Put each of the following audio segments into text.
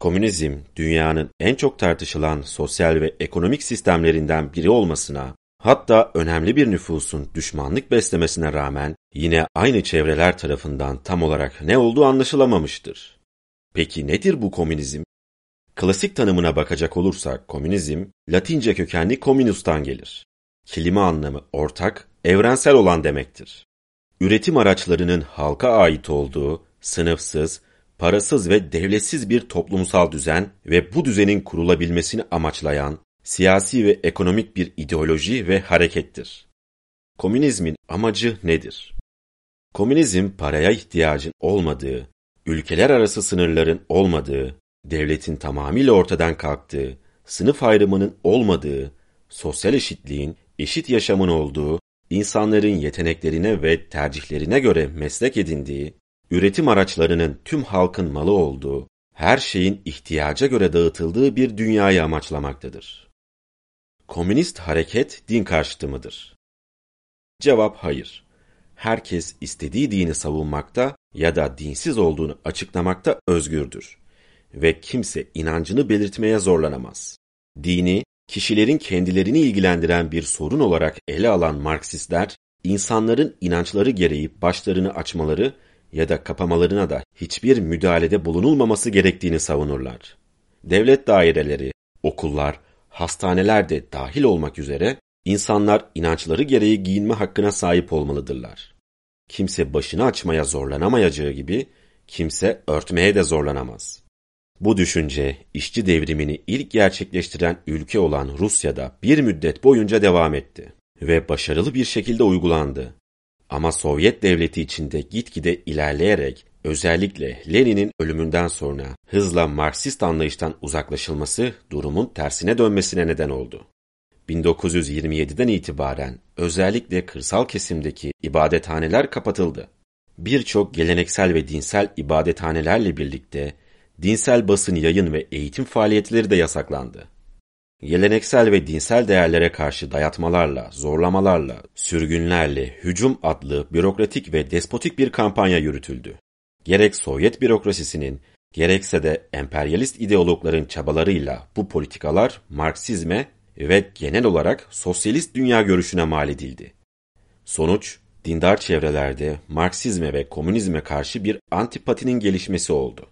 Komünizm, dünyanın en çok tartışılan sosyal ve ekonomik sistemlerinden biri olmasına, hatta önemli bir nüfusun düşmanlık beslemesine rağmen yine aynı çevreler tarafından tam olarak ne olduğu anlaşılamamıştır. Peki nedir bu komünizm? Klasik tanımına bakacak olursak komünizm, Latince kökenli communus'tan gelir. Kelime anlamı ortak, evrensel olan demektir. Üretim araçlarının halka ait olduğu, sınıfsız, parasız ve devletsiz bir toplumsal düzen ve bu düzenin kurulabilmesini amaçlayan siyasi ve ekonomik bir ideoloji ve harekettir. Komünizmin amacı nedir? Komünizm paraya ihtiyacın olmadığı, ülkeler arası sınırların olmadığı, devletin tamamıyla ortadan kalktığı, sınıf ayrımının olmadığı, sosyal eşitliğin, eşit yaşamın olduğu, insanların yeteneklerine ve tercihlerine göre meslek edindiği, üretim araçlarının tüm halkın malı olduğu, her şeyin ihtiyaca göre dağıtıldığı bir dünyayı amaçlamaktadır. Komünist hareket din karşıtı mıdır? Cevap hayır. Herkes istediği dini savunmakta ya da dinsiz olduğunu açıklamakta özgürdür ve kimse inancını belirtmeye zorlanamaz. Dini, kişilerin kendilerini ilgilendiren bir sorun olarak ele alan Marksistler, insanların inançları gereği başlarını açmaları ya da kapamalarına da hiçbir müdahalede bulunulmaması gerektiğini savunurlar. Devlet daireleri, okullar, hastaneler de dahil olmak üzere insanlar inançları gereği giyinme hakkına sahip olmalıdırlar. Kimse başını açmaya zorlanamayacağı gibi kimse örtmeye de zorlanamaz. Bu düşünce işçi devrimini ilk gerçekleştiren ülke olan Rusya'da bir müddet boyunca devam etti ve başarılı bir şekilde uygulandı. Ama Sovyet devleti içinde gitgide ilerleyerek özellikle Lenin'in ölümünden sonra hızla Marksist anlayıştan uzaklaşılması durumun tersine dönmesine neden oldu. 1927'den itibaren özellikle kırsal kesimdeki ibadethaneler kapatıldı. Birçok geleneksel ve dinsel ibadethanelerle birlikte dinsel basın yayın ve eğitim faaliyetleri de yasaklandı. Geleneksel ve dinsel değerlere karşı dayatmalarla, zorlamalarla, sürgünlerle hücum adlı bürokratik ve despotik bir kampanya yürütüldü. Gerek Sovyet bürokrasisinin, gerekse de emperyalist ideologların çabalarıyla bu politikalar Marksizme ve genel olarak sosyalist dünya görüşüne mal edildi. Sonuç, dindar çevrelerde Marksizme ve komünizme karşı bir antipatinin gelişmesi oldu.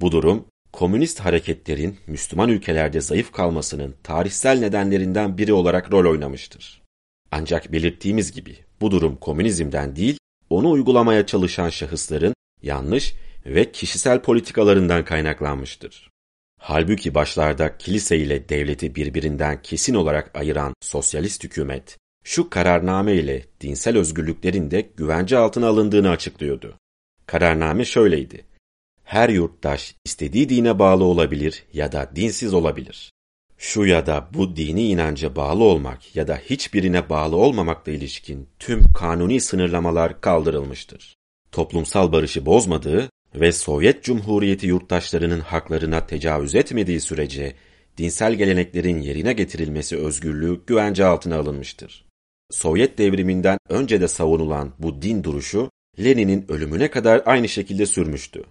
Bu durum, komünist hareketlerin Müslüman ülkelerde zayıf kalmasının tarihsel nedenlerinden biri olarak rol oynamıştır. Ancak belirttiğimiz gibi bu durum komünizmden değil, onu uygulamaya çalışan şahısların yanlış ve kişisel politikalarından kaynaklanmıştır. Halbuki başlarda kilise ile devleti birbirinden kesin olarak ayıran sosyalist hükümet, şu kararname ile dinsel özgürlüklerin de güvence altına alındığını açıklıyordu. Kararname şöyleydi. Her yurttaş istediği dine bağlı olabilir ya da dinsiz olabilir. Şu ya da bu dini inanca bağlı olmak ya da hiçbirine bağlı olmamakla ilişkin tüm kanuni sınırlamalar kaldırılmıştır. Toplumsal barışı bozmadığı ve Sovyet Cumhuriyeti yurttaşlarının haklarına tecavüz etmediği sürece dinsel geleneklerin yerine getirilmesi özgürlüğü güvence altına alınmıştır. Sovyet devriminden önce de savunulan bu din duruşu Lenin'in ölümüne kadar aynı şekilde sürmüştü.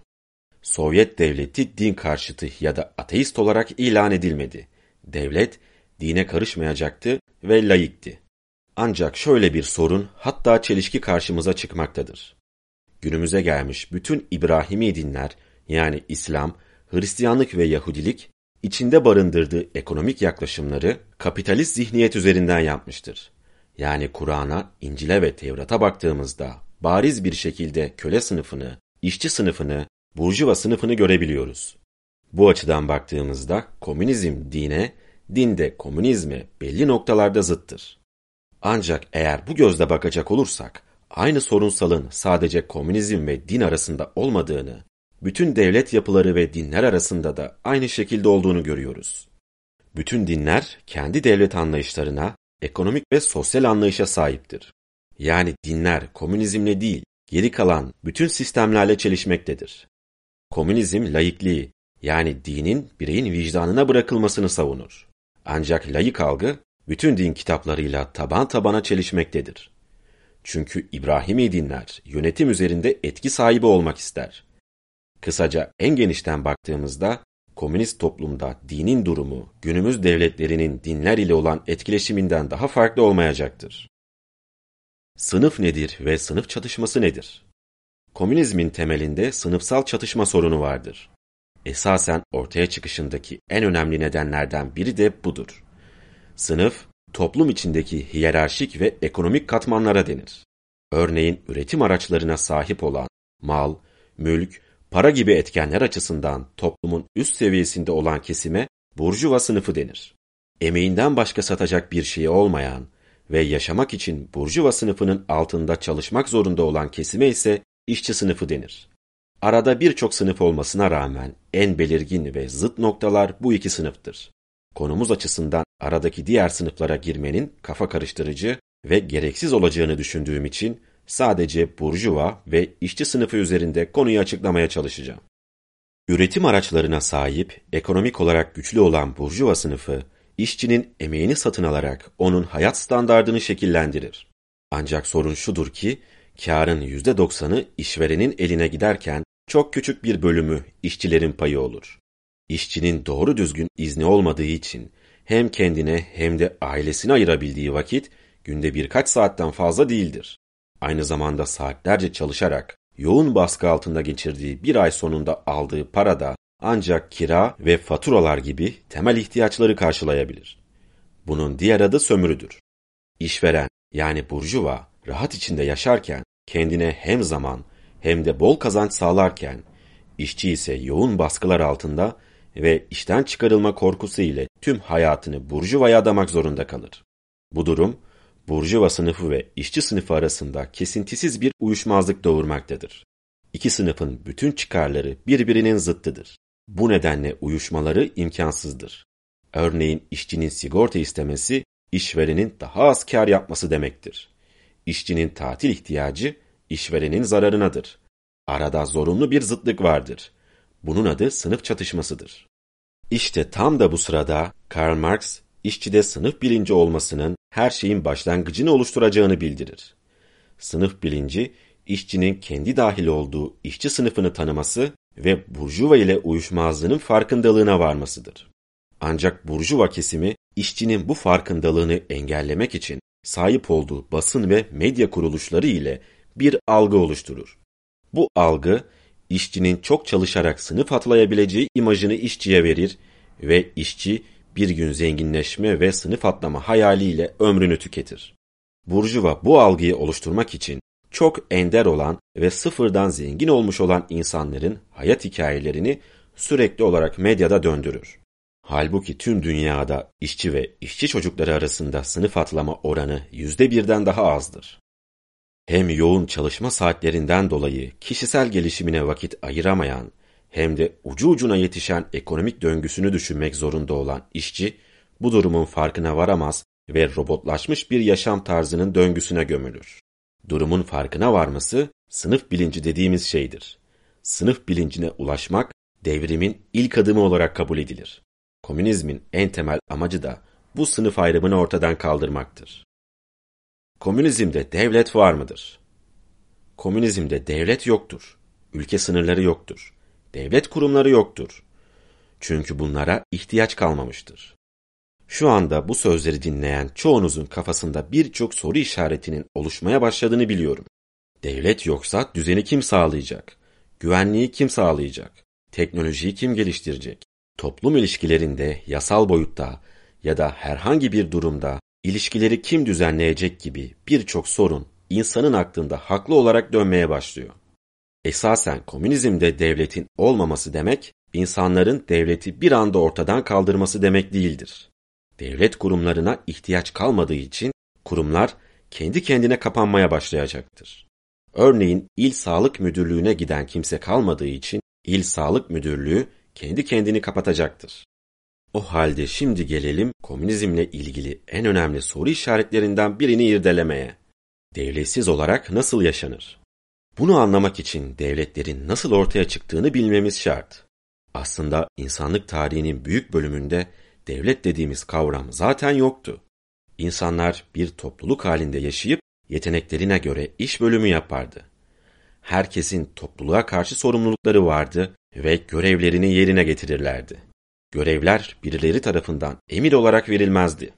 Sovyet devleti din karşıtı ya da ateist olarak ilan edilmedi. Devlet dine karışmayacaktı ve laikti. Ancak şöyle bir sorun hatta çelişki karşımıza çıkmaktadır. Günümüze gelmiş bütün İbrahimi dinler yani İslam, Hristiyanlık ve Yahudilik içinde barındırdığı ekonomik yaklaşımları kapitalist zihniyet üzerinden yapmıştır. Yani Kur'an'a, İncil'e ve Tevrat'a baktığımızda bariz bir şekilde köle sınıfını, işçi sınıfını, burjuva sınıfını görebiliyoruz. Bu açıdan baktığımızda komünizm dine, din de komünizme belli noktalarda zıttır. Ancak eğer bu gözle bakacak olursak, aynı sorunsalın sadece komünizm ve din arasında olmadığını, bütün devlet yapıları ve dinler arasında da aynı şekilde olduğunu görüyoruz. Bütün dinler kendi devlet anlayışlarına, ekonomik ve sosyal anlayışa sahiptir. Yani dinler komünizmle değil, geri kalan bütün sistemlerle çelişmektedir. Komünizm laikliği, yani dinin bireyin vicdanına bırakılmasını savunur. Ancak layık algı, bütün din kitaplarıyla taban tabana çelişmektedir. Çünkü İbrahimi dinler yönetim üzerinde etki sahibi olmak ister. Kısaca en genişten baktığımızda komünist toplumda dinin durumu günümüz devletlerinin dinler ile olan etkileşiminden daha farklı olmayacaktır. Sınıf nedir ve sınıf çatışması nedir? Komünizmin temelinde sınıfsal çatışma sorunu vardır. Esasen ortaya çıkışındaki en önemli nedenlerden biri de budur. Sınıf, toplum içindeki hiyerarşik ve ekonomik katmanlara denir. Örneğin üretim araçlarına sahip olan mal, mülk, para gibi etkenler açısından toplumun üst seviyesinde olan kesime burjuva sınıfı denir. Emeğinden başka satacak bir şeyi olmayan ve yaşamak için burjuva sınıfının altında çalışmak zorunda olan kesime ise işçi sınıfı denir. Arada birçok sınıf olmasına rağmen en belirgin ve zıt noktalar bu iki sınıftır. Konumuz açısından aradaki diğer sınıflara girmenin kafa karıştırıcı ve gereksiz olacağını düşündüğüm için sadece burjuva ve işçi sınıfı üzerinde konuyu açıklamaya çalışacağım. Üretim araçlarına sahip, ekonomik olarak güçlü olan burjuva sınıfı, işçinin emeğini satın alarak onun hayat standardını şekillendirir. Ancak sorun şudur ki, karın %90'ı işverenin eline giderken çok küçük bir bölümü işçilerin payı olur. İşçinin doğru düzgün izni olmadığı için hem kendine hem de ailesine ayırabildiği vakit günde birkaç saatten fazla değildir. Aynı zamanda saatlerce çalışarak yoğun baskı altında geçirdiği bir ay sonunda aldığı para da ancak kira ve faturalar gibi temel ihtiyaçları karşılayabilir. Bunun diğer adı sömürüdür. İşveren yani burjuva rahat içinde yaşarken kendine hem zaman hem de bol kazanç sağlarken işçi ise yoğun baskılar altında ve işten çıkarılma korkusu ile tüm hayatını burjuvaya adamak zorunda kalır. Bu durum burjuva sınıfı ve işçi sınıfı arasında kesintisiz bir uyuşmazlık doğurmaktadır. İki sınıfın bütün çıkarları birbirinin zıttıdır. Bu nedenle uyuşmaları imkansızdır. Örneğin işçinin sigorta istemesi, işverenin daha az kar yapması demektir. İşçinin tatil ihtiyacı, işverenin zararınadır. Arada zorunlu bir zıtlık vardır. Bunun adı sınıf çatışmasıdır. İşte tam da bu sırada Karl Marx, işçide sınıf bilinci olmasının her şeyin başlangıcını oluşturacağını bildirir. Sınıf bilinci, işçinin kendi dahil olduğu işçi sınıfını tanıması ve burjuva ile uyuşmazlığının farkındalığına varmasıdır. Ancak burjuva kesimi işçinin bu farkındalığını engellemek için sahip olduğu basın ve medya kuruluşları ile bir algı oluşturur. Bu algı işçinin çok çalışarak sınıf atlayabileceği imajını işçiye verir ve işçi bir gün zenginleşme ve sınıf atlama hayaliyle ömrünü tüketir. Burjuva bu algıyı oluşturmak için çok ender olan ve sıfırdan zengin olmuş olan insanların hayat hikayelerini sürekli olarak medyada döndürür. Halbuki tüm dünyada işçi ve işçi çocukları arasında sınıf atlama oranı yüzde birden daha azdır. Hem yoğun çalışma saatlerinden dolayı kişisel gelişimine vakit ayıramayan hem de ucu ucuna yetişen ekonomik döngüsünü düşünmek zorunda olan işçi bu durumun farkına varamaz ve robotlaşmış bir yaşam tarzının döngüsüne gömülür. Durumun farkına varması sınıf bilinci dediğimiz şeydir. Sınıf bilincine ulaşmak devrimin ilk adımı olarak kabul edilir. Komünizmin en temel amacı da bu sınıf ayrımını ortadan kaldırmaktır. Komünizmde devlet var mıdır? Komünizmde devlet yoktur. Ülke sınırları yoktur. Devlet kurumları yoktur. Çünkü bunlara ihtiyaç kalmamıştır. Şu anda bu sözleri dinleyen çoğunuzun kafasında birçok soru işaretinin oluşmaya başladığını biliyorum. Devlet yoksa düzeni kim sağlayacak? Güvenliği kim sağlayacak? Teknolojiyi kim geliştirecek? Toplum ilişkilerinde yasal boyutta ya da herhangi bir durumda ilişkileri kim düzenleyecek gibi birçok sorun insanın aklında haklı olarak dönmeye başlıyor. Esasen komünizmde devletin olmaması demek, insanların devleti bir anda ortadan kaldırması demek değildir. Devlet kurumlarına ihtiyaç kalmadığı için kurumlar kendi kendine kapanmaya başlayacaktır. Örneğin il sağlık müdürlüğüne giden kimse kalmadığı için il sağlık müdürlüğü kendi kendini kapatacaktır. O halde şimdi gelelim komünizmle ilgili en önemli soru işaretlerinden birini irdelemeye. Devletsiz olarak nasıl yaşanır? Bunu anlamak için devletlerin nasıl ortaya çıktığını bilmemiz şart. Aslında insanlık tarihinin büyük bölümünde devlet dediğimiz kavram zaten yoktu. İnsanlar bir topluluk halinde yaşayıp yeteneklerine göre iş bölümü yapardı. Herkesin topluluğa karşı sorumlulukları vardı ve görevlerini yerine getirirlerdi. görevler birileri tarafından emir olarak verilmezdi.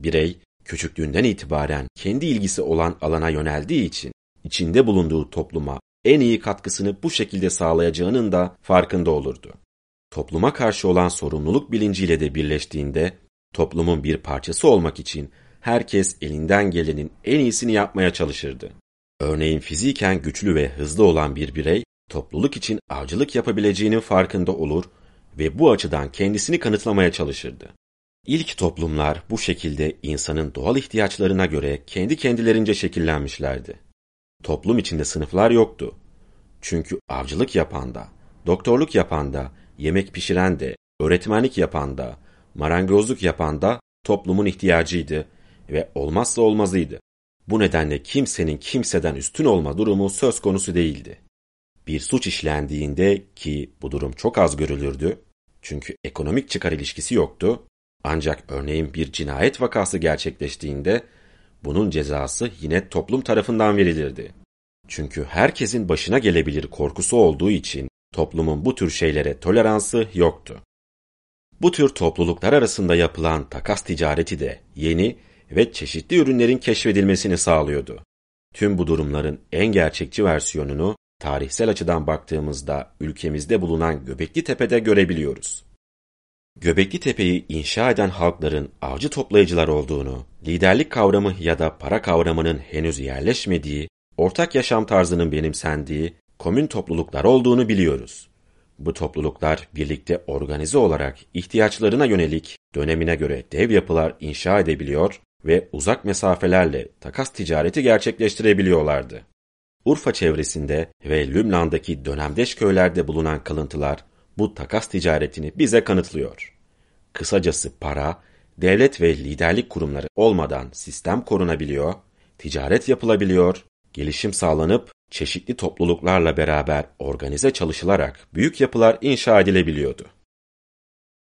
Birey, küçüklüğünden itibaren kendi ilgisi olan alana yöneldiği için, içinde bulunduğu topluma en iyi katkısını bu şekilde sağlayacağının da farkında olurdu. Topluma karşı olan sorumluluk bilinciyle de birleştiğinde, toplumun bir parçası olmak için herkes elinden gelenin en iyisini yapmaya çalışırdı. Örneğin fiziken güçlü ve hızlı olan bir birey, topluluk için avcılık yapabileceğinin farkında olur ve bu açıdan kendisini kanıtlamaya çalışırdı. İlk toplumlar bu şekilde insanın doğal ihtiyaçlarına göre kendi kendilerince şekillenmişlerdi. Toplum içinde sınıflar yoktu. Çünkü avcılık yapan da, doktorluk yapan da, yemek pişiren de, öğretmenlik yapan da, marangozluk yapan da toplumun ihtiyacıydı ve olmazsa olmazıydı. Bu nedenle kimsenin kimseden üstün olma durumu söz konusu değildi. Bir suç işlendiğinde ki bu durum çok az görülürdü, çünkü ekonomik çıkar ilişkisi yoktu, ancak örneğin bir cinayet vakası gerçekleştiğinde bunun cezası yine toplum tarafından verilirdi. Çünkü herkesin başına gelebilir korkusu olduğu için toplumun bu tür şeylere toleransı yoktu. Bu tür topluluklar arasında yapılan takas ticareti de yeni ve çeşitli ürünlerin keşfedilmesini sağlıyordu. Tüm bu durumların en gerçekçi versiyonunu tarihsel açıdan baktığımızda ülkemizde bulunan Göbekli Tepe'de görebiliyoruz. Göbekli Tepe'yi inşa eden halkların avcı toplayıcılar olduğunu, liderlik kavramı ya da para kavramının henüz yerleşmediği, ortak yaşam tarzının benimsendiği komün topluluklar olduğunu biliyoruz. Bu topluluklar birlikte organize olarak ihtiyaçlarına yönelik dönemine göre dev yapılar inşa edebiliyor ve uzak mesafelerle takas ticareti gerçekleştirebiliyorlardı. Urfa çevresinde ve Lübnan'daki dönemdeş köylerde bulunan kalıntılar bu takas ticaretini bize kanıtlıyor. Kısacası para, devlet ve liderlik kurumları olmadan sistem korunabiliyor, ticaret yapılabiliyor, gelişim sağlanıp çeşitli topluluklarla beraber organize çalışılarak büyük yapılar inşa edilebiliyordu.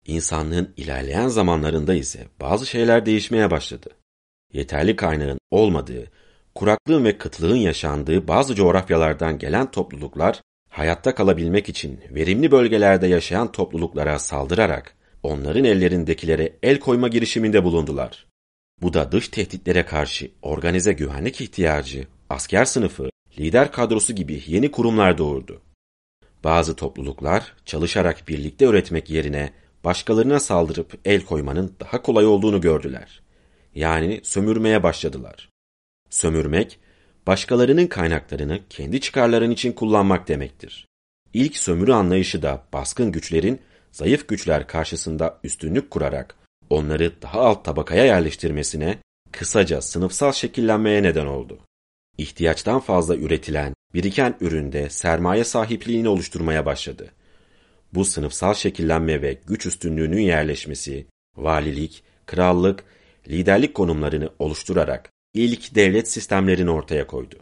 İnsanlığın ilerleyen zamanlarında ise bazı şeyler değişmeye başladı. Yeterli kaynağın olmadığı, kuraklığın ve kıtlığın yaşandığı bazı coğrafyalardan gelen topluluklar hayatta kalabilmek için verimli bölgelerde yaşayan topluluklara saldırarak onların ellerindekilere el koyma girişiminde bulundular. Bu da dış tehditlere karşı organize güvenlik ihtiyacı, asker sınıfı, lider kadrosu gibi yeni kurumlar doğurdu. Bazı topluluklar çalışarak birlikte üretmek yerine başkalarına saldırıp el koymanın daha kolay olduğunu gördüler. Yani sömürmeye başladılar. Sömürmek, başkalarının kaynaklarını kendi çıkarların için kullanmak demektir. İlk sömürü anlayışı da baskın güçlerin zayıf güçler karşısında üstünlük kurarak onları daha alt tabakaya yerleştirmesine, kısaca sınıfsal şekillenmeye neden oldu. İhtiyaçtan fazla üretilen, biriken üründe sermaye sahipliğini oluşturmaya başladı. Bu sınıfsal şekillenme ve güç üstünlüğünün yerleşmesi, valilik, krallık, liderlik konumlarını oluşturarak ilk devlet sistemlerini ortaya koydu.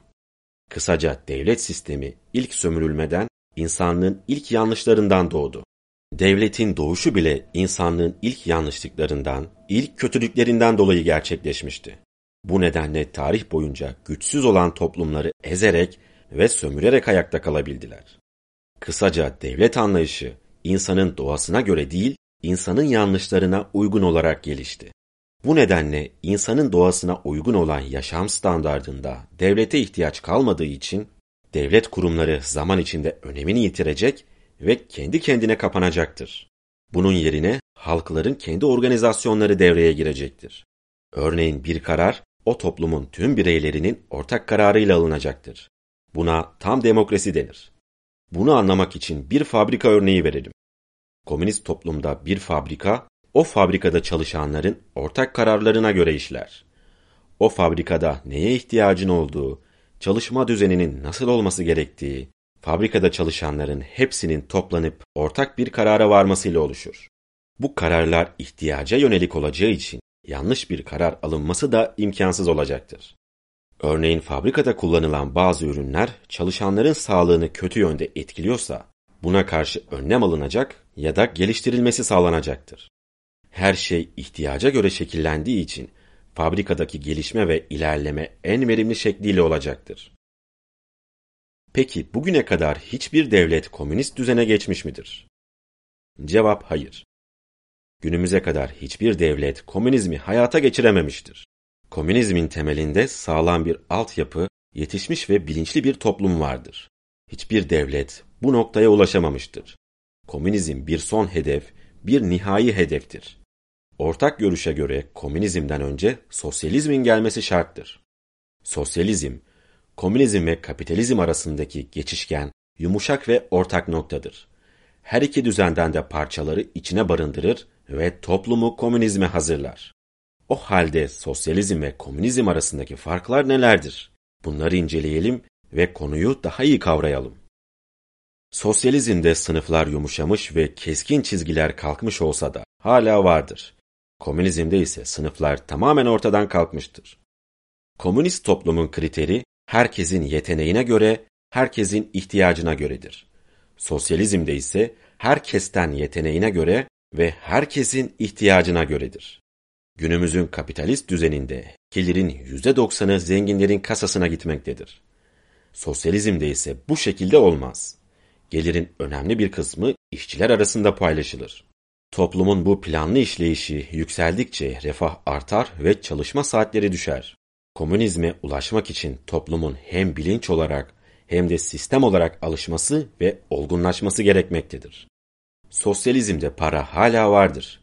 Kısaca devlet sistemi ilk sömürülmeden insanlığın ilk yanlışlarından doğdu. Devletin doğuşu bile insanlığın ilk yanlışlıklarından, ilk kötülüklerinden dolayı gerçekleşmişti. Bu nedenle tarih boyunca güçsüz olan toplumları ezerek ve sömürerek ayakta kalabildiler. Kısaca devlet anlayışı insanın doğasına göre değil, insanın yanlışlarına uygun olarak gelişti. Bu nedenle insanın doğasına uygun olan yaşam standardında devlete ihtiyaç kalmadığı için devlet kurumları zaman içinde önemini yitirecek ve kendi kendine kapanacaktır. Bunun yerine halkların kendi organizasyonları devreye girecektir. Örneğin bir karar o toplumun tüm bireylerinin ortak kararıyla alınacaktır. Buna tam demokrasi denir. Bunu anlamak için bir fabrika örneği verelim. Komünist toplumda bir fabrika, o fabrikada çalışanların ortak kararlarına göre işler. O fabrikada neye ihtiyacın olduğu, çalışma düzeninin nasıl olması gerektiği, fabrikada çalışanların hepsinin toplanıp ortak bir karara varmasıyla oluşur. Bu kararlar ihtiyaca yönelik olacağı için yanlış bir karar alınması da imkansız olacaktır. Örneğin fabrikada kullanılan bazı ürünler çalışanların sağlığını kötü yönde etkiliyorsa buna karşı önlem alınacak ya da geliştirilmesi sağlanacaktır. Her şey ihtiyaca göre şekillendiği için fabrikadaki gelişme ve ilerleme en verimli şekliyle olacaktır. Peki bugüne kadar hiçbir devlet komünist düzene geçmiş midir? Cevap hayır. günümüze kadar hiçbir devlet komünizmi hayata geçirememiştir. Komünizmin temelinde sağlam bir altyapı, yetişmiş ve bilinçli bir toplum vardır. Hiçbir devlet bu noktaya ulaşamamıştır. Komünizm bir son hedef, bir nihai hedeftir. Ortak görüşe göre komünizmden önce sosyalizmin gelmesi şarttır. Sosyalizm, komünizm ve kapitalizm arasındaki geçişken, yumuşak ve ortak noktadır. Her iki düzenden de parçaları içine barındırır ve toplumu komünizme hazırlar. O halde sosyalizm ve komünizm arasındaki farklar nelerdir? Bunları inceleyelim ve konuyu daha iyi kavrayalım. Sosyalizmde sınıflar yumuşamış ve keskin çizgiler kalkmış olsa da hala vardır. Komünizmde ise sınıflar tamamen ortadan kalkmıştır. Komünist toplumun kriteri herkesin yeteneğine göre, herkesin ihtiyacına göredir. Sosyalizmde ise herkesten yeteneğine göre ve herkesin ihtiyacına göredir. Günümüzün kapitalist düzeninde gelirin %90'ı zenginlerin kasasına gitmektedir. Sosyalizmde ise bu şekilde olmaz. Gelirin önemli bir kısmı işçiler arasında paylaşılır. Toplumun bu planlı işleyişi yükseldikçe refah artar ve çalışma saatleri düşer. Komünizme ulaşmak için toplumun hem bilinç olarak hem de sistem olarak alışması ve olgunlaşması gerekmektedir. Sosyalizmde para hala vardır.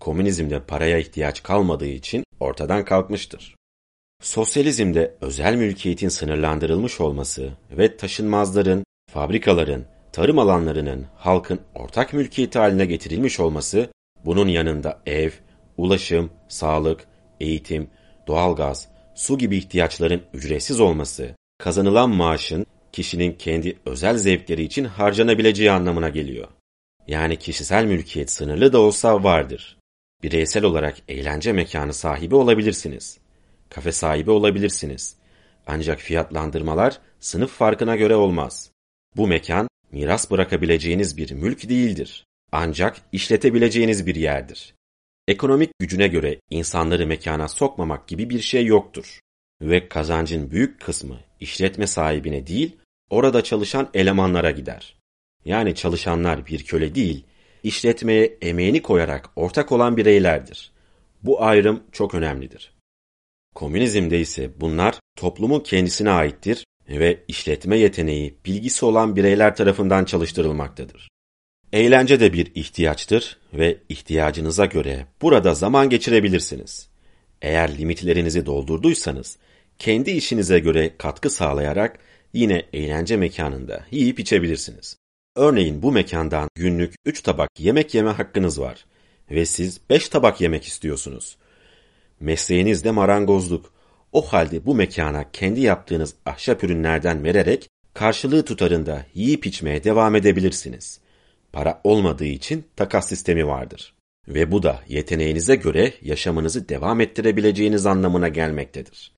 Komünizmde paraya ihtiyaç kalmadığı için ortadan kalkmıştır. Sosyalizmde özel mülkiyetin sınırlandırılmış olması ve taşınmazların, fabrikaların, tarım alanlarının halkın ortak mülkiyeti haline getirilmiş olması, bunun yanında ev, ulaşım, sağlık, eğitim, doğalgaz, su gibi ihtiyaçların ücretsiz olması, kazanılan maaşın kişinin kendi özel zevkleri için harcanabileceği anlamına geliyor. Yani kişisel mülkiyet sınırlı da olsa vardır. Bireysel olarak eğlence mekanı sahibi olabilirsiniz. Kafe sahibi olabilirsiniz. Ancak fiyatlandırmalar sınıf farkına göre olmaz. Bu mekan miras bırakabileceğiniz bir mülk değildir. Ancak işletebileceğiniz bir yerdir. Ekonomik gücüne göre insanları mekana sokmamak gibi bir şey yoktur. Ve kazancın büyük kısmı işletme sahibine değil, orada çalışan elemanlara gider. Yani çalışanlar bir köle değil, işletmeye emeğini koyarak ortak olan bireylerdir. Bu ayrım çok önemlidir. Komünizmde ise bunlar toplumun kendisine aittir ve işletme yeteneği, bilgisi olan bireyler tarafından çalıştırılmaktadır. Eğlence de bir ihtiyaçtır ve ihtiyacınıza göre burada zaman geçirebilirsiniz. Eğer limitlerinizi doldurduysanız, kendi işinize göre katkı sağlayarak yine eğlence mekanında yiyip içebilirsiniz. Örneğin bu mekandan günlük 3 tabak yemek yeme hakkınız var ve siz 5 tabak yemek istiyorsunuz. Mesleğiniz de marangozluk. O halde bu mekana kendi yaptığınız ahşap ürünlerden vererek karşılığı tutarında yiyip içmeye devam edebilirsiniz. Para olmadığı için takas sistemi vardır. Ve bu da yeteneğinize göre yaşamınızı devam ettirebileceğiniz anlamına gelmektedir.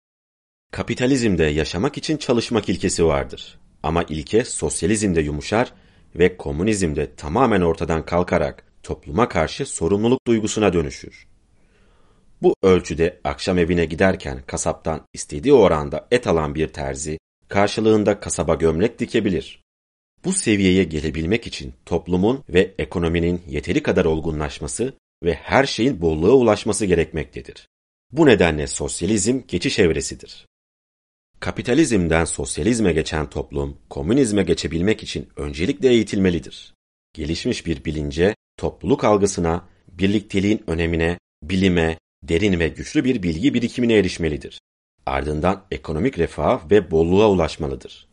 Kapitalizmde yaşamak için çalışmak ilkesi vardır. Ama ilke sosyalizmde yumuşar ve komünizmde tamamen ortadan kalkarak topluma karşı sorumluluk duygusuna dönüşür. Bu ölçüde akşam evine giderken kasaptan istediği oranda et alan bir terzi karşılığında kasaba gömlek dikebilir. Bu seviyeye gelebilmek için toplumun ve ekonominin yeteri kadar olgunlaşması ve her şeyin bolluğa ulaşması gerekmektedir. Bu nedenle sosyalizm geçiş evresidir. Kapitalizmden sosyalizme geçen toplum, komünizme geçebilmek için öncelikle eğitilmelidir. Gelişmiş bir bilince, topluluk algısına, birlikteliğin önemine, bilime, derin ve güçlü bir bilgi birikimine erişmelidir. Ardından ekonomik refah ve bolluğa ulaşmalıdır.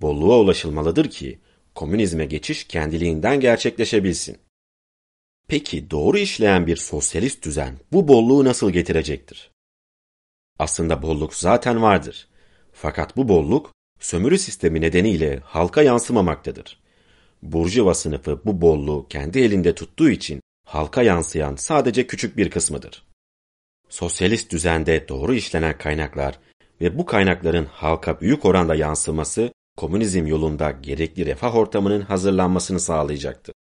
Bolluğa ulaşılmalıdır ki komünizme geçiş kendiliğinden gerçekleşebilsin. Peki doğru işleyen bir sosyalist düzen bu bolluğu nasıl getirecektir? Aslında bolluk zaten vardır. Fakat bu bolluk sömürü sistemi nedeniyle halka yansımamaktadır. Burjuva sınıfı bu bolluğu kendi elinde tuttuğu için halka yansıyan sadece küçük bir kısmıdır. Sosyalist düzende doğru işlenen kaynaklar ve bu kaynakların halka büyük oranda yansıması komünizm yolunda gerekli refah ortamının hazırlanmasını sağlayacaktır.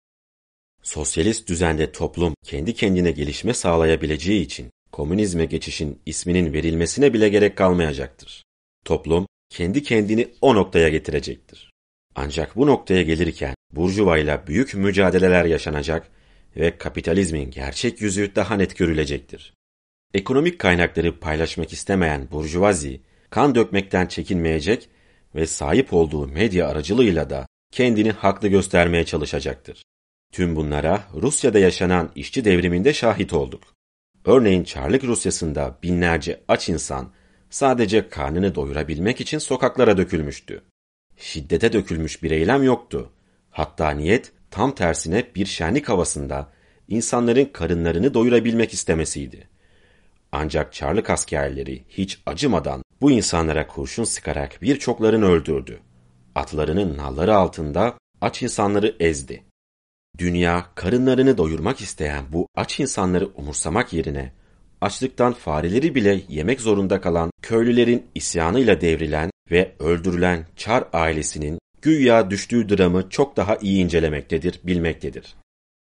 Sosyalist düzende toplum kendi kendine gelişme sağlayabileceği için komünizme geçişin isminin verilmesine bile gerek kalmayacaktır. Toplum kendi kendini o noktaya getirecektir. Ancak bu noktaya gelirken Burjuva'yla büyük mücadeleler yaşanacak ve kapitalizmin gerçek yüzü daha net görülecektir. Ekonomik kaynakları paylaşmak istemeyen burjuvazi, kan dökmekten çekinmeyecek ve sahip olduğu medya aracılığıyla da kendini haklı göstermeye çalışacaktır. Tüm bunlara Rusya'da yaşanan işçi devriminde şahit olduk. Örneğin Çarlık Rusyası'nda binlerce aç insan sadece karnını doyurabilmek için sokaklara dökülmüştü. Şiddete dökülmüş bir eylem yoktu. Hatta niyet tam tersine bir şenlik havasında insanların karınlarını doyurabilmek istemesiydi. Ancak Çarlık askerleri hiç acımadan bu insanlara kurşun sıkarak birçoklarını öldürdü. Atlarının nalları altında aç insanları ezdi. Dünya karınlarını doyurmak isteyen bu aç insanları umursamak yerine açlıktan fareleri bile yemek zorunda kalan köylülerin isyanıyla devrilen ve öldürülen Çar ailesinin güya düştüğü dramı çok daha iyi incelemektedir, bilmektedir.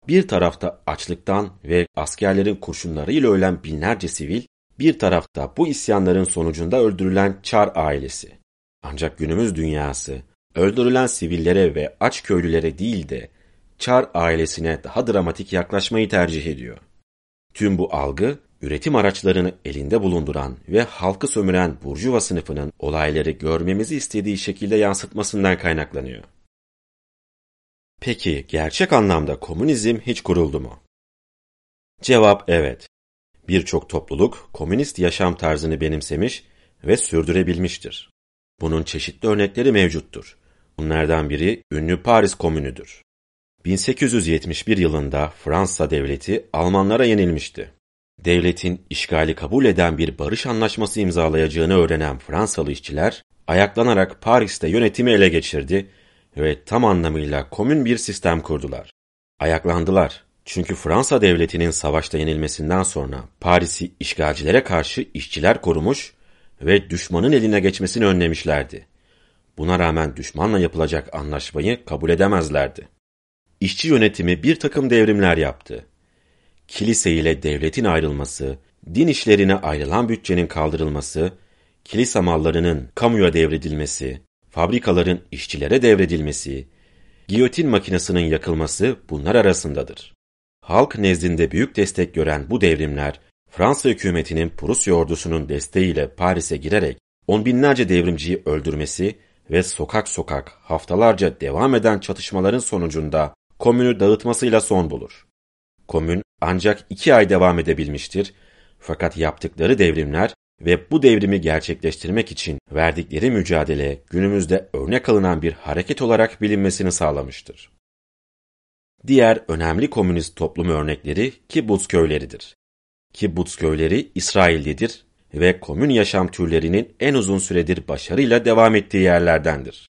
Bir tarafta açlıktan ve askerlerin kurşunlarıyla ölen binlerce sivil, bir tarafta bu isyanların sonucunda öldürülen Çar ailesi. Ancak günümüz dünyası öldürülen sivillere ve aç köylülere değil de Çar ailesine daha dramatik yaklaşmayı tercih ediyor. Tüm bu algı, üretim araçlarını elinde bulunduran ve halkı sömüren burjuva sınıfının olayları görmemizi istediği şekilde yansıtmasından kaynaklanıyor. Peki gerçek anlamda komünizm hiç kuruldu mu? Cevap evet. Birçok topluluk komünist yaşam tarzını benimsemiş ve sürdürebilmiştir. Bunun çeşitli örnekleri mevcuttur. Bunlardan biri ünlü Paris Komünüdür. 1871 yılında Fransa devleti Almanlara yenilmişti. Devletin işgali kabul eden bir barış anlaşması imzalayacağını öğrenen Fransalı işçiler ayaklanarak Paris'te yönetimi ele geçirdi ve tam anlamıyla komün bir sistem kurdular. Ayaklandılar. Çünkü Fransa devletinin savaşta yenilmesinden sonra Paris'i işgalcilere karşı işçiler korumuş ve düşmanın eline geçmesini önlemişlerdi. Buna rağmen düşmanla yapılacak anlaşmayı kabul edemezlerdi. İşçi yönetimi bir takım devrimler yaptı. Kilise ile devletin ayrılması, din işlerine ayrılan bütçenin kaldırılması, kilise mallarının kamuya devredilmesi, fabrikaların işçilere devredilmesi, giyotin makinesinin yakılması bunlar arasındadır. Halk nezdinde büyük destek gören bu devrimler, Fransa hükümetinin Prusya ordusunun desteğiyle Paris'e girerek on binlerce devrimciyi öldürmesi ve sokak sokak haftalarca devam eden çatışmaların sonucunda komünü dağıtmasıyla son bulur. Komün ancak iki ay devam edebilmiştir fakat yaptıkları devrimler ve bu devrimi gerçekleştirmek için verdikleri mücadele günümüzde örnek alınan bir hareket olarak bilinmesini sağlamıştır. Diğer önemli komünist toplum örnekleri kibbutz köyleridir. Kibbutz köyleri İsrail'dedir ve komün yaşam türlerinin en uzun süredir başarıyla devam ettiği yerlerdendir.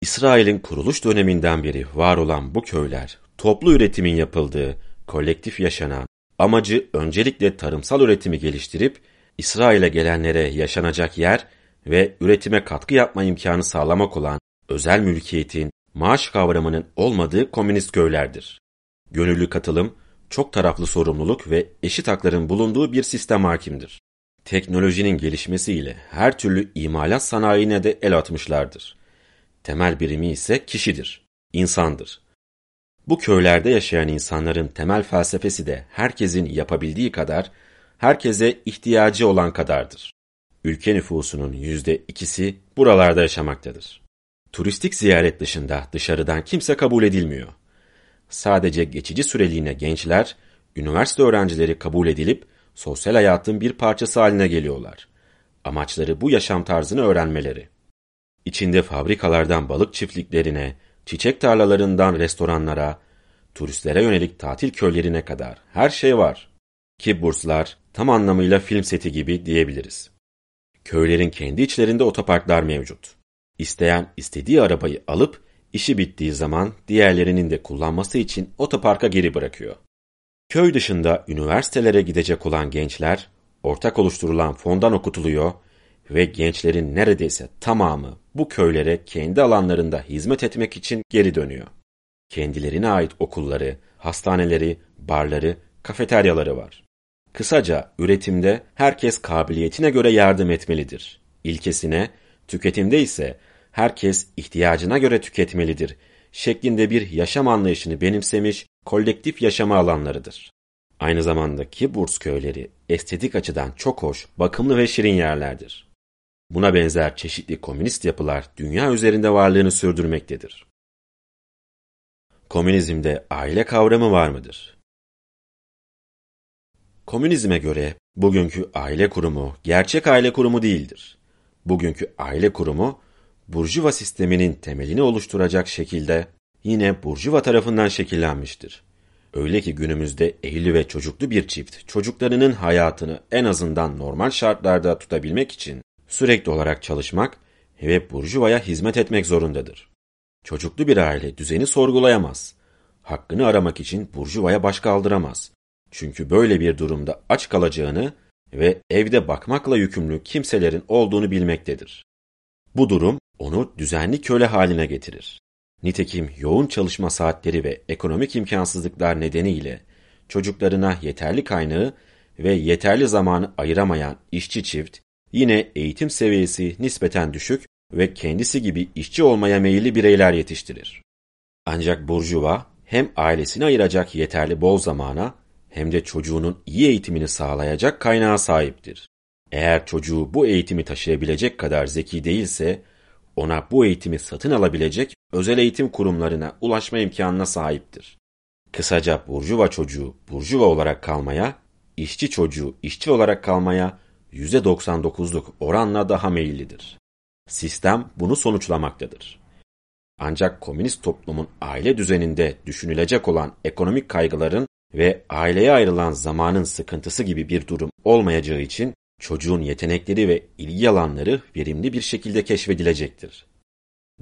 İsrail'in kuruluş döneminden beri var olan bu köyler, toplu üretimin yapıldığı, kolektif yaşanan, amacı öncelikle tarımsal üretimi geliştirip İsrail'e gelenlere yaşanacak yer ve üretime katkı yapma imkanı sağlamak olan özel mülkiyetin, maaş kavramının olmadığı komünist köylerdir. Gönüllü katılım, çok taraflı sorumluluk ve eşit hakların bulunduğu bir sistem hakimdir. Teknolojinin gelişmesiyle her türlü imalat sanayine de el atmışlardır. Temel birimi ise kişidir, insandır. Bu köylerde yaşayan insanların temel felsefesi de herkesin yapabildiği kadar herkese ihtiyacı olan kadardır. Ülke nüfusunun yüzde ikisi buralarda yaşamaktadır. Turistik ziyaret dışında dışarıdan kimse kabul edilmiyor. Sadece geçici süreliğine gençler, üniversite öğrencileri kabul edilip sosyal hayatın bir parçası haline geliyorlar. Amaçları bu yaşam tarzını öğrenmeleri. İçinde fabrikalardan balık çiftliklerine, çiçek tarlalarından restoranlara, turistlere yönelik tatil köylerine kadar her şey var. Ki burslar tam anlamıyla film seti gibi diyebiliriz. Köylerin kendi içlerinde otoparklar mevcut. İsteyen istediği arabayı alıp işi bittiği zaman diğerlerinin de kullanması için otoparka geri bırakıyor. Köy dışında üniversitelere gidecek olan gençler ortak oluşturulan fondan okutuluyor ve gençlerin neredeyse tamamı bu köylere kendi alanlarında hizmet etmek için geri dönüyor. Kendilerine ait okulları, hastaneleri, barları, kafeteryaları var. Kısaca üretimde herkes kabiliyetine göre yardım etmelidir. İlkesine, tüketimde ise herkes ihtiyacına göre tüketmelidir şeklinde bir yaşam anlayışını benimsemiş kolektif yaşama alanlarıdır. Aynı zamanda Kibbutz köyleri estetik açıdan çok hoş, bakımlı ve şirin yerlerdir. Buna benzer çeşitli komünist yapılar dünya üzerinde varlığını sürdürmektedir. Komünizmde aile kavramı var mıdır? Komünizme göre bugünkü aile kurumu gerçek aile kurumu değildir. Bugünkü aile kurumu Burjuva sisteminin temelini oluşturacak şekilde yine Burjuva tarafından şekillenmiştir. Öyle ki günümüzde evli ve çocuklu bir çift çocuklarının hayatını en azından normal şartlarda tutabilmek için sürekli olarak çalışmak ve Burjuva'ya hizmet etmek zorundadır. Çocuklu bir aile düzeni sorgulayamaz. Hakkını aramak için Burjuva'ya baş kaldıramaz. Çünkü böyle bir durumda aç kalacağını ve evde bakmakla yükümlü kimselerin olduğunu bilmektedir. Bu durum onu düzenli köle haline getirir. Nitekim yoğun çalışma saatleri ve ekonomik imkansızlıklar nedeniyle çocuklarına yeterli kaynağı ve yeterli zamanı ayıramayan işçi çift, yine eğitim seviyesi nispeten düşük ve kendisi gibi işçi olmaya meyilli bireyler yetiştirir. Ancak Burjuva hem ailesini ayıracak yeterli bol zamana hem de çocuğunun iyi eğitimini sağlayacak kaynağa sahiptir. Eğer çocuğu bu eğitimi taşıyabilecek kadar zeki değilse, ona bu eğitimi satın alabilecek özel eğitim kurumlarına ulaşma imkanına sahiptir. Kısaca burjuva çocuğu burjuva olarak kalmaya, işçi çocuğu işçi olarak kalmaya %99'luk oranla daha meyillidir. Sistem bunu sonuçlamaktadır. Ancak komünist toplumun aile düzeninde düşünülecek olan ekonomik kaygıların ve aileye ayrılan zamanın sıkıntısı gibi bir durum olmayacağı için çocuğun yetenekleri ve ilgi alanları verimli bir şekilde keşfedilecektir.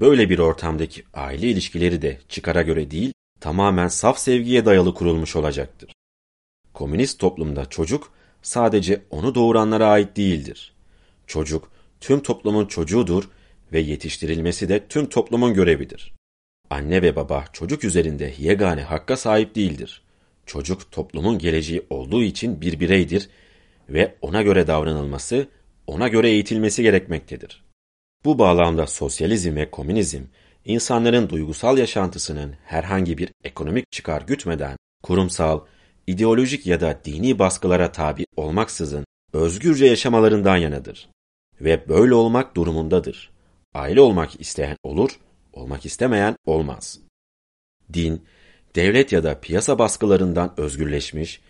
Böyle bir ortamdaki aile ilişkileri de çıkara göre değil, tamamen saf sevgiye dayalı kurulmuş olacaktır. Komünist toplumda çocuk sadece onu doğuranlara ait değildir. Çocuk tüm toplumun çocuğudur ve yetiştirilmesi de tüm toplumun görevidir. Anne ve baba çocuk üzerinde yegane hakka sahip değildir. Çocuk toplumun geleceği olduğu için bir bireydir ve ona göre davranılması, ona göre eğitilmesi gerekmektedir. Bu bağlamda sosyalizm ve komünizm, insanların duygusal yaşantısının herhangi bir ekonomik çıkar gütmeden, kurumsal, ideolojik ya da dini baskılara tabi olmaksızın özgürce yaşamalarından yanadır. Ve böyle olmak durumundadır. Aile olmak isteyen olur, olmak istemeyen olmaz. Din, devlet ya da piyasa baskılarından özgürleşmiş,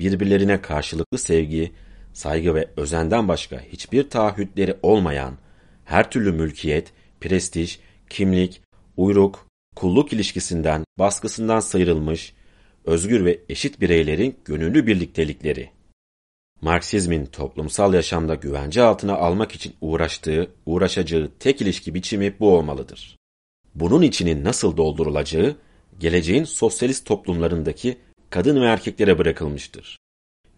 birbirlerine karşılıklı sevgi, saygı ve özenden başka hiçbir taahhütleri olmayan, her türlü mülkiyet, prestij, kimlik, uyruk, kulluk ilişkisinden, baskısından sıyrılmış, özgür ve eşit bireylerin gönüllü birliktelikleri. Marksizmin toplumsal yaşamda güvence altına almak için uğraştığı, uğraşacağı tek ilişki biçimi bu olmalıdır. Bunun içinin nasıl doldurulacağı, geleceğin sosyalist toplumlarındaki kadın ve erkeklere bırakılmıştır.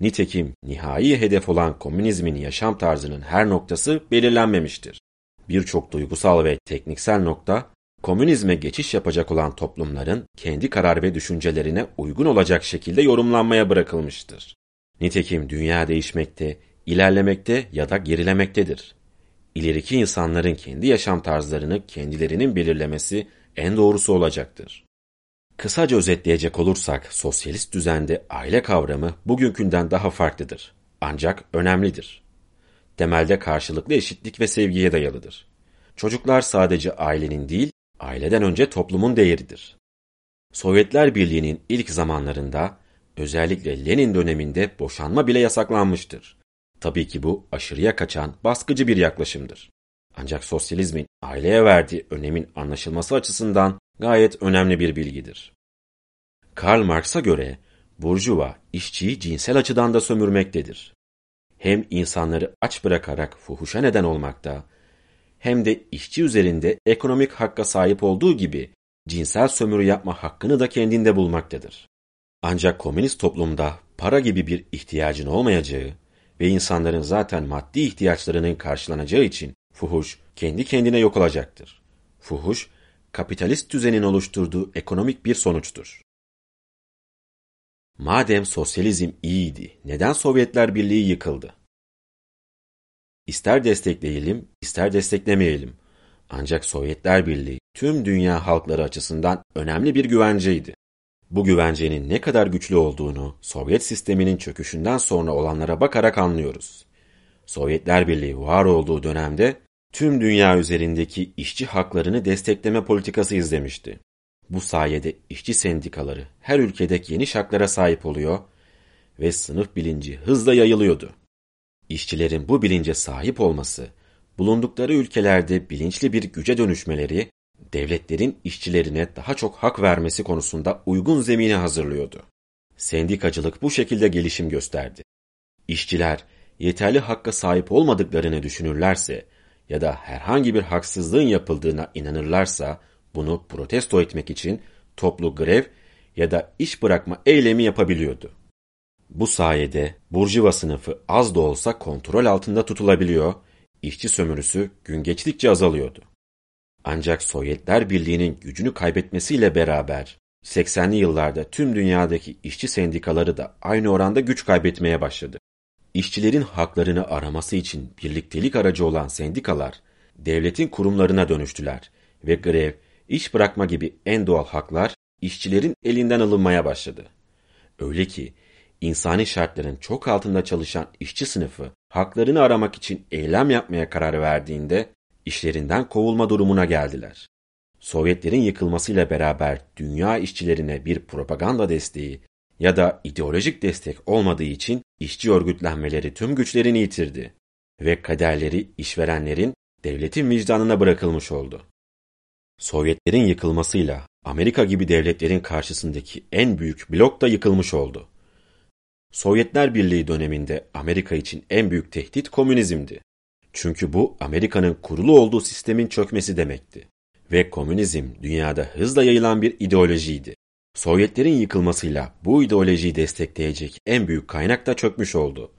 Nitekim nihai hedef olan komünizmin yaşam tarzının her noktası belirlenmemiştir. Birçok duygusal ve tekniksel nokta, komünizme geçiş yapacak olan toplumların kendi karar ve düşüncelerine uygun olacak şekilde yorumlanmaya bırakılmıştır. Nitekim dünya değişmekte, ilerlemekte ya da gerilemektedir. İleriki insanların kendi yaşam tarzlarını kendilerinin belirlemesi en doğrusu olacaktır. Kısaca özetleyecek olursak sosyalist düzende aile kavramı bugünkünden daha farklıdır. Ancak önemlidir. Temelde karşılıklı eşitlik ve sevgiye dayalıdır. Çocuklar sadece ailenin değil, aileden önce toplumun değeridir. Sovyetler Birliği'nin ilk zamanlarında, özellikle Lenin döneminde boşanma bile yasaklanmıştır. Tabii ki bu aşırıya kaçan baskıcı bir yaklaşımdır. Ancak sosyalizmin aileye verdiği önemin anlaşılması açısından gayet önemli bir bilgidir. Karl Marx'a göre Burjuva işçiyi cinsel açıdan da sömürmektedir. Hem insanları aç bırakarak fuhuşa neden olmakta, hem de işçi üzerinde ekonomik hakka sahip olduğu gibi cinsel sömürü yapma hakkını da kendinde bulmaktadır. Ancak komünist toplumda para gibi bir ihtiyacın olmayacağı ve insanların zaten maddi ihtiyaçlarının karşılanacağı için fuhuş kendi kendine yok olacaktır. Fuhuş, kapitalist düzenin oluşturduğu ekonomik bir sonuçtur. Madem sosyalizm iyiydi, neden Sovyetler Birliği yıkıldı? İster destekleyelim, ister desteklemeyelim. Ancak Sovyetler Birliği tüm dünya halkları açısından önemli bir güvenceydi. Bu güvencenin ne kadar güçlü olduğunu Sovyet sisteminin çöküşünden sonra olanlara bakarak anlıyoruz. Sovyetler Birliği var olduğu dönemde tüm dünya üzerindeki işçi haklarını destekleme politikası izlemişti. Bu sayede işçi sendikaları her ülkede yeni haklara sahip oluyor ve sınıf bilinci hızla yayılıyordu. İşçilerin bu bilince sahip olması, bulundukları ülkelerde bilinçli bir güce dönüşmeleri, devletlerin işçilerine daha çok hak vermesi konusunda uygun zemini hazırlıyordu. Sendikacılık bu şekilde gelişim gösterdi. İşçiler yeterli hakka sahip olmadıklarını düşünürlerse ya da herhangi bir haksızlığın yapıldığına inanırlarsa bunu protesto etmek için toplu grev ya da iş bırakma eylemi yapabiliyordu. Bu sayede burjuva sınıfı az da olsa kontrol altında tutulabiliyor, işçi sömürüsü gün geçtikçe azalıyordu. Ancak Sovyetler Birliği'nin gücünü kaybetmesiyle beraber 80'li yıllarda tüm dünyadaki işçi sendikaları da aynı oranda güç kaybetmeye başladı. İşçilerin haklarını araması için birliktelik aracı olan sendikalar devletin kurumlarına dönüştüler ve grev, iş bırakma gibi en doğal haklar işçilerin elinden alınmaya başladı. Öyle ki insani şartların çok altında çalışan işçi sınıfı haklarını aramak için eylem yapmaya karar verdiğinde işlerinden kovulma durumuna geldiler. Sovyetlerin yıkılmasıyla beraber dünya işçilerine bir propaganda desteği ya da ideolojik destek olmadığı için işçi örgütlenmeleri tüm güçlerini yitirdi ve kaderleri işverenlerin devletin vicdanına bırakılmış oldu. Sovyetlerin yıkılmasıyla Amerika gibi devletlerin karşısındaki en büyük blok da yıkılmış oldu. Sovyetler Birliği döneminde Amerika için en büyük tehdit komünizmdi. Çünkü bu Amerika'nın kurulu olduğu sistemin çökmesi demekti. Ve komünizm dünyada hızla yayılan bir ideolojiydi. Sovyetlerin yıkılmasıyla bu ideolojiyi destekleyecek en büyük kaynak da çökmüş oldu.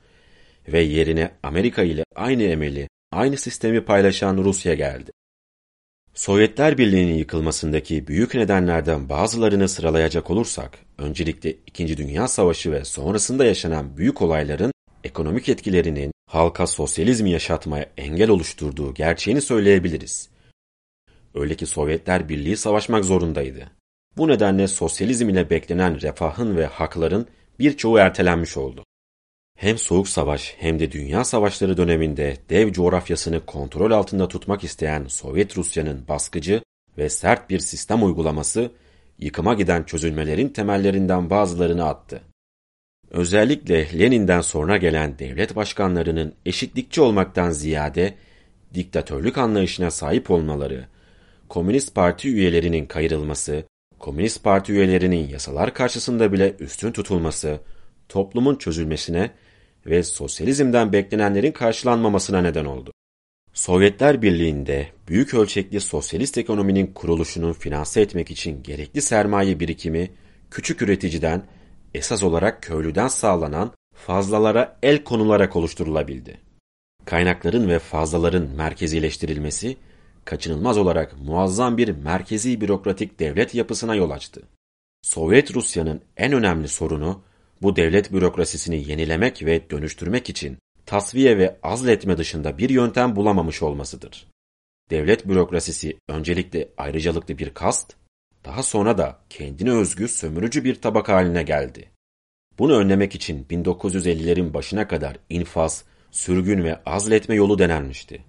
Ve yerine Amerika ile aynı emeli, aynı sistemi paylaşan Rusya geldi. Sovyetler Birliği'nin yıkılmasındaki büyük nedenlerden bazılarını sıralayacak olursak, öncelikle İkinci Dünya Savaşı ve sonrasında yaşanan büyük olayların ekonomik etkilerinin halka sosyalizmi yaşatmaya engel oluşturduğu gerçeğini söyleyebiliriz. Öyle ki Sovyetler Birliği savaşmak zorundaydı. Bu nedenle sosyalizm ile beklenen refahın ve hakların birçoğu ertelenmiş oldu. Hem Soğuk Savaş hem de Dünya Savaşları döneminde dev coğrafyasını kontrol altında tutmak isteyen Sovyet Rusya'nın baskıcı ve sert bir sistem uygulaması yıkıma giden çözülmelerin temellerinden bazılarını attı. Özellikle Lenin'den sonra gelen devlet başkanlarının eşitlikçi olmaktan ziyade diktatörlük anlayışına sahip olmaları, Komünist Parti üyelerinin kayırılması, Komünist Parti üyelerinin yasalar karşısında bile üstün tutulması, toplumun çözülmesine ve sosyalizmden beklenenlerin karşılanmamasına neden oldu. Sovyetler Birliği'nde büyük ölçekli sosyalist ekonominin kuruluşunu finanse etmek için gerekli sermaye birikimi küçük üreticiden esas olarak köylüden sağlanan fazlalara el konularak oluşturulabildi. Kaynakların ve fazlaların merkezileştirilmesi kaçınılmaz olarak muazzam bir merkezi bürokratik devlet yapısına yol açtı. Sovyet Rusya'nın en önemli sorunu bu devlet bürokrasisini yenilemek ve dönüştürmek için tasfiye ve azletme dışında bir yöntem bulamamış olmasıdır. Devlet bürokrasisi öncelikle ayrıcalıklı bir kast, daha sonra da kendine özgü sömürücü bir tabak haline geldi. Bunu önlemek için 1950'lerin başına kadar infaz, sürgün ve azletme yolu denenmişti.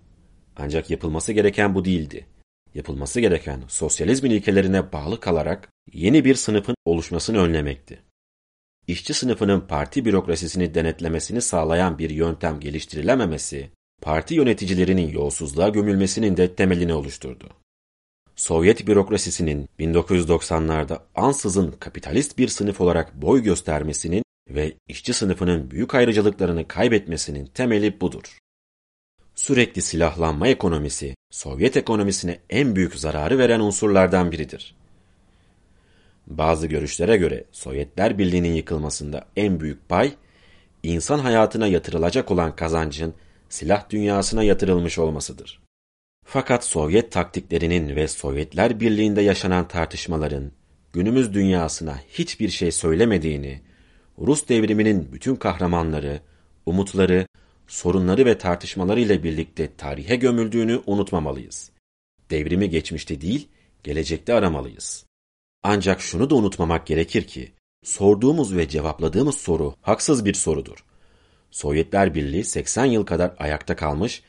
Ancak yapılması gereken bu değildi. Yapılması gereken sosyalizmin ilkelerine bağlı kalarak yeni bir sınıfın oluşmasını önlemekti. İşçi sınıfının parti bürokrasisini denetlemesini sağlayan bir yöntem geliştirilememesi, parti yöneticilerinin yolsuzluğa gömülmesinin de temelini oluşturdu. Sovyet bürokrasisinin 1990'larda ansızın kapitalist bir sınıf olarak boy göstermesinin ve işçi sınıfının büyük ayrıcalıklarını kaybetmesinin temeli budur. Sürekli silahlanma ekonomisi, Sovyet ekonomisine en büyük zararı veren unsurlardan biridir. Bazı görüşlere göre Sovyetler Birliği'nin yıkılmasında en büyük pay, insan hayatına yatırılacak olan kazancın silah dünyasına yatırılmış olmasıdır. Fakat Sovyet taktiklerinin ve Sovyetler Birliği'nde yaşanan tartışmaların günümüz dünyasına hiçbir şey söylemediğini, Rus devriminin bütün kahramanları, umutları, sorunları ve tartışmaları ile birlikte tarihe gömüldüğünü unutmamalıyız. Devrimi geçmişte değil, gelecekte aramalıyız. Ancak şunu da unutmamak gerekir ki, sorduğumuz ve cevapladığımız soru haksız bir sorudur. Sovyetler Birliği 80 yıl kadar ayakta kalmış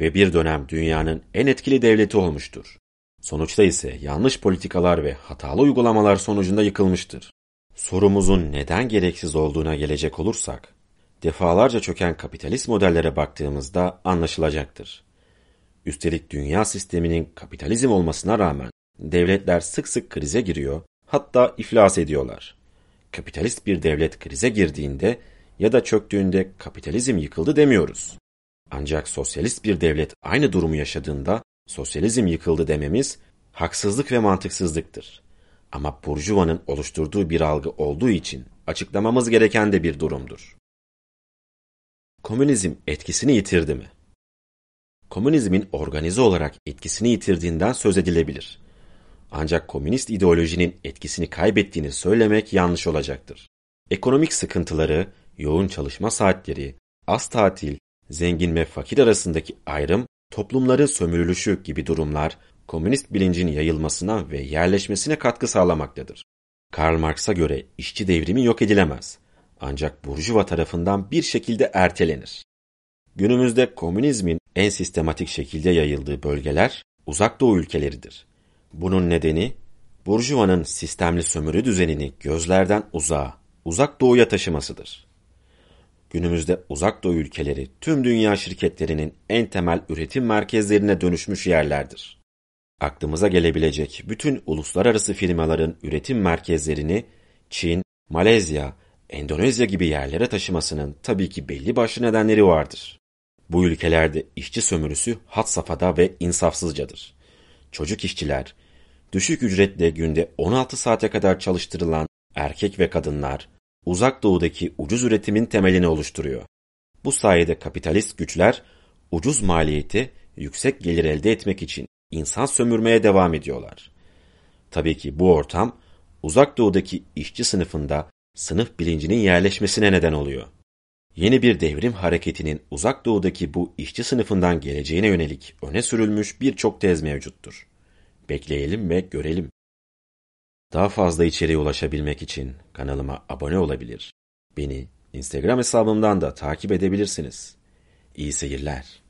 ve bir dönem dünyanın en etkili devleti olmuştur. Sonuçta ise yanlış politikalar ve hatalı uygulamalar sonucunda yıkılmıştır. Sorumuzun neden gereksiz olduğuna gelecek olursak, defalarca çöken kapitalist modellere baktığımızda anlaşılacaktır. Üstelik dünya sisteminin kapitalizm olmasına rağmen devletler sık sık krize giriyor, hatta iflas ediyorlar. Kapitalist bir devlet krize girdiğinde ya da çöktüğünde kapitalizm yıkıldı demiyoruz. Ancak sosyalist bir devlet aynı durumu yaşadığında sosyalizm yıkıldı dememiz haksızlık ve mantıksızlıktır. Ama Burjuva'nın oluşturduğu bir algı olduğu için açıklamamız gereken de bir durumdur. Komünizm etkisini yitirdi mi? Komünizmin organize olarak etkisini yitirdiğinden söz edilebilir. Ancak komünist ideolojinin etkisini kaybettiğini söylemek yanlış olacaktır. Ekonomik sıkıntıları, yoğun çalışma saatleri, az tatil, zengin ve fakir arasındaki ayrım, toplumların sömürülüşü gibi durumlar komünist bilincin yayılmasına ve yerleşmesine katkı sağlamaktadır. Karl Marx'a göre işçi devrimi yok edilemez. Ancak Burjuva tarafından bir şekilde ertelenir. Günümüzde komünizmin en sistematik şekilde yayıldığı bölgeler uzak doğu ülkeleridir. Bunun nedeni Burjuva'nın sistemli sömürü düzenini gözlerden uzağa, uzak doğuya taşımasıdır. Günümüzde uzak doğu ülkeleri tüm dünya şirketlerinin en temel üretim merkezlerine dönüşmüş yerlerdir. Aklımıza gelebilecek bütün uluslararası firmaların üretim merkezlerini Çin, Malezya, Endonezya gibi yerlere taşımasının tabii ki belli başlı nedenleri vardır. Bu ülkelerde işçi sömürüsü had safhada ve insafsızcadır. Çocuk işçiler, düşük ücretle günde 16 saate kadar çalıştırılan erkek ve kadınlar, uzak doğudaki ucuz üretimin temelini oluşturuyor. Bu sayede kapitalist güçler, ucuz maliyeti yüksek gelir elde etmek için insan sömürmeye devam ediyorlar. Tabii ki bu ortam, uzak doğudaki işçi sınıfında sınıf bilincinin yerleşmesine neden oluyor. Yeni bir devrim hareketinin uzak doğudaki bu işçi sınıfından geleceğine yönelik öne sürülmüş birçok tez mevcuttur. Bekleyelim ve görelim. Daha fazla içeriğe ulaşabilmek için kanalıma abone olabilir. Beni Instagram hesabımdan da takip edebilirsiniz. İyi seyirler.